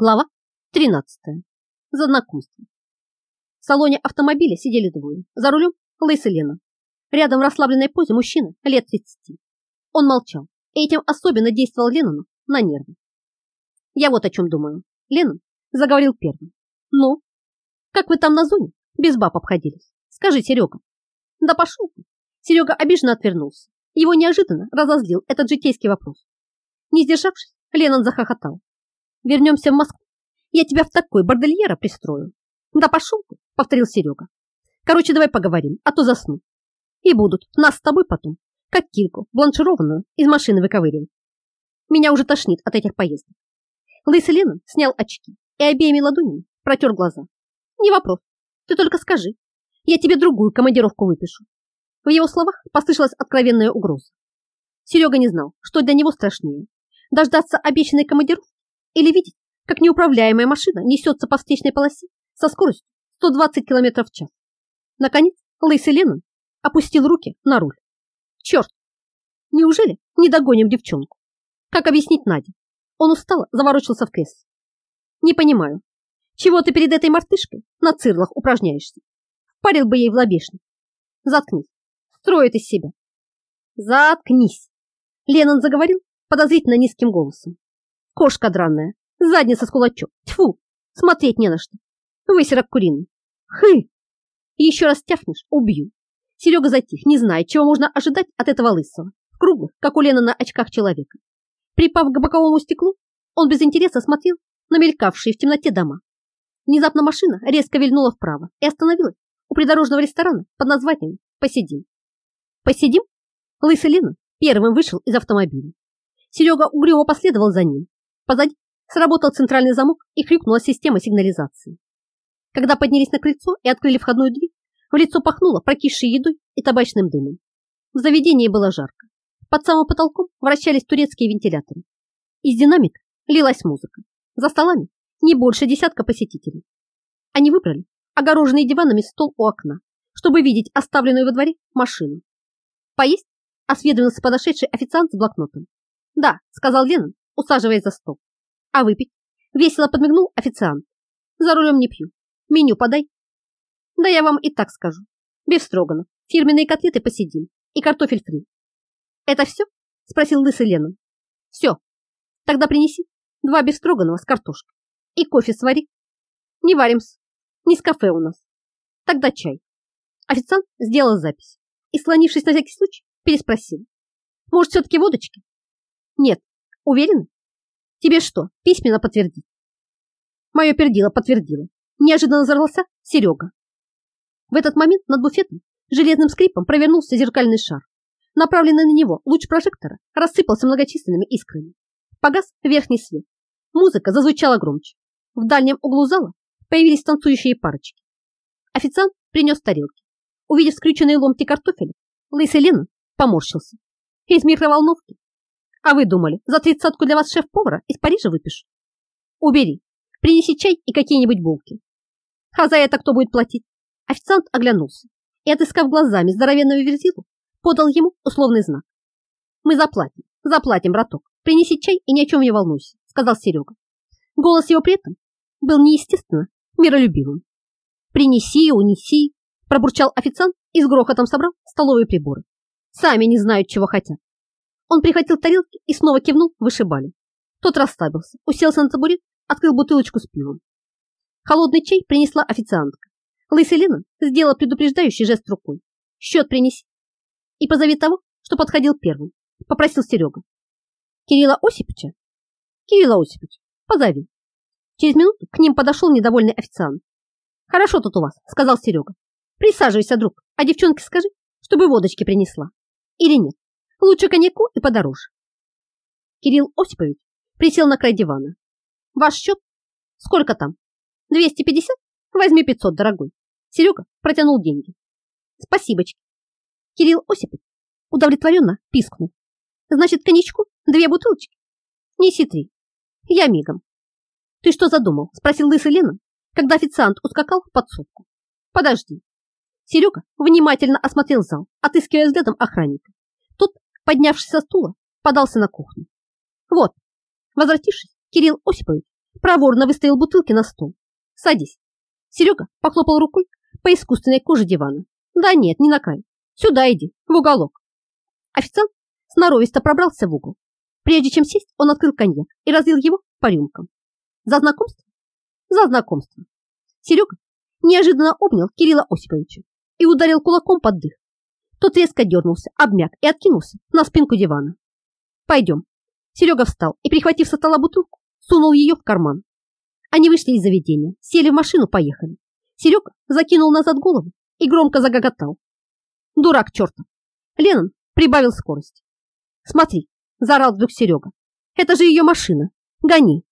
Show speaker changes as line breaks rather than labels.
Глава 13. За знакомство. В салоне автомобиля сидели двое. За рулем Лейс и Лена. Рядом в расслабленной позе мужчина лет 30. Он молчал, и этим особенно действовал Леннону на нервы. «Я вот о чем думаю». Леннон заговорил первым. «Ну, как вы там на зоне без баб обходились? Скажи, Серега». «Да пошел ты». Серега обиженно отвернулся. Его неожиданно разозлил этот житейский вопрос. Не сдержавшись, Леннон захохотал. Вернемся в Москву. Я тебя в такой бордельера пристрою. Да пошел ты, повторил Серега. Короче, давай поговорим, а то засну. И будут нас с тобой потом, как кильку, бланшированную, из машины выковыривать. Меня уже тошнит от этих поездок. Лысый Ленин снял очки и обеими ладонями протер глаза. Не вопрос, ты только скажи. Я тебе другую командировку выпишу. В его словах послышалась откровенная угроза. Серега не знал, что для него страшнее. Дождаться обещанной командировки или видеть, как неуправляемая машина несется по встречной полосе со скоростью 120 км в час. Наконец, Лейси Леннон опустил руки на руль. Черт! Неужели не догоним девчонку? Как объяснить Наде? Он устало заворочился в кресле. Не понимаю, чего ты перед этой мартышкой на цирлах упражняешься? Парил бы ей в лобешник. Заткнись. Строит из себя. Заткнись. Леннон заговорил подозрительно низким голосом. Кошка драная, задница с кулачок. Тьфу, смотреть не на что. Высерок куриный. Хы! Еще раз тяфнешь, убью. Серега затих, не зная, чего можно ожидать от этого лысого, в круглых, как у Лена на очках человека. Припав к боковому стеклу, он без интереса смотрел на мелькавшие в темноте дома. Внезапно машина резко вильнула вправо и остановилась у придорожного ресторана под названием «Посидим». «Посидим?» Лысый Лена первым вышел из автомобиля. Серега угрюмо последовал за ним, Позади сработал центральный замок и хрюкнула система сигнализации. Когда поднялись на крыльцо и открыли входную дверь, в лицо пахнуло прокисшей едой и табачным дымом. В заведении было жарко. Под самым потолком вращались турецкие вентиляторы. Из динамика лилась музыка. За столами не больше десятка посетителей. Они выбрали огороженный диванами стол у окна, чтобы видеть оставленную во дворе машину. «Поесть?» – осведомился подошедший официант с блокнотом. «Да», – сказал Леннон, усаживаясь за стол. А выпить? Весело подмигнул официант. За рулем не пью. Меню подай. Да я вам и так скажу. Без строганов, фирменные котлеты посидим и картофель фри. Это все? Спросил лысый Леном. Все. Тогда принеси два бестроганова с картошкой. И кофе свари. Не варимся. Не с кафе у нас. Тогда чай. Официант сделал запись и, слонившись на всякий случай, переспросил. Может, все-таки водочки? Нет, Уверен? Тебе что, письменно подтвердить? Мое пердило подтвердило. Неожиданно взорвался Серега. В этот момент над буфетом железным скрипом провернулся зеркальный шар. Направленный на него луч прожектора рассыпался многочисленными искрами. Погас верхний свет. Музыка зазвучала громче. В дальнем углу зала появились танцующие парочки. Официант принес тарелки. Увидев скрюченные ломти картофеля, лысый Лена поморщился. Из микроволновки а вы думали, за тридцатку для вас шеф-повара из Парижа выпишу? Убери, принеси чай и какие-нибудь булки. А за это кто будет платить? Официант оглянулся и, отыскав глазами здоровенного верзилу, подал ему условный знак. Мы заплатим, заплатим, браток. Принеси чай и ни о чем не волнуйся, сказал Серега. Голос его при этом был неестественно миролюбивым. Принеси, унеси, пробурчал официант и с грохотом собрал столовые приборы. Сами не знают, чего хотят. Он прихватил тарелки и снова кивнул вышибали. Тот расслабился, уселся на табурет, открыл бутылочку с пивом. Холодный чай принесла официантка. Лысый Ленин сделал предупреждающий жест рукой. Счет принеси. И позови того, что подходил первым, попросил Серега. Кирилла Осиповича? Кирилла Осипович, позови. Через минуту к ним подошел недовольный официант. Хорошо тут у вас, сказал Серега. Присаживайся, друг, а девчонке скажи, чтобы водочки принесла. Или нет? Лучше коньяку и подороже. Кирилл Осипович присел на край дивана. Ваш счет? Сколько там? 250? Возьми 500, дорогой. Серега протянул деньги. Спасибочки. Кирилл Осипович удовлетворенно пискнул. Значит, коньячку две бутылочки? Неси три. Я мигом. Ты что задумал? Спросил лысый Лена, когда официант ускакал в подсобку. Подожди. Серега внимательно осмотрел зал, отыскивая взглядом охранника поднявшись со стула, подался на кухню. Вот, возвратившись, Кирилл Осипович проворно выставил бутылки на стол. Садись. Серега похлопал рукой по искусственной коже дивана. Да нет, не на край. Сюда иди, в уголок. Официант сноровисто пробрался в угол. Прежде чем сесть, он открыл коньяк и разлил его по рюмкам. За знакомство? За знакомство. Серега неожиданно обнял Кирилла Осиповича и ударил кулаком под дых. Тот резко дернулся, обмяк и откинулся на спинку дивана. «Пойдем». Серега встал и, прихватив со стола бутылку, сунул ее в карман. Они вышли из заведения, сели в машину, поехали. Серега закинул назад голову и громко загоготал. Дурак чертов. Леннон прибавил скорость. Смотри, заорал вдруг Серега. Это же ее машина. Гони.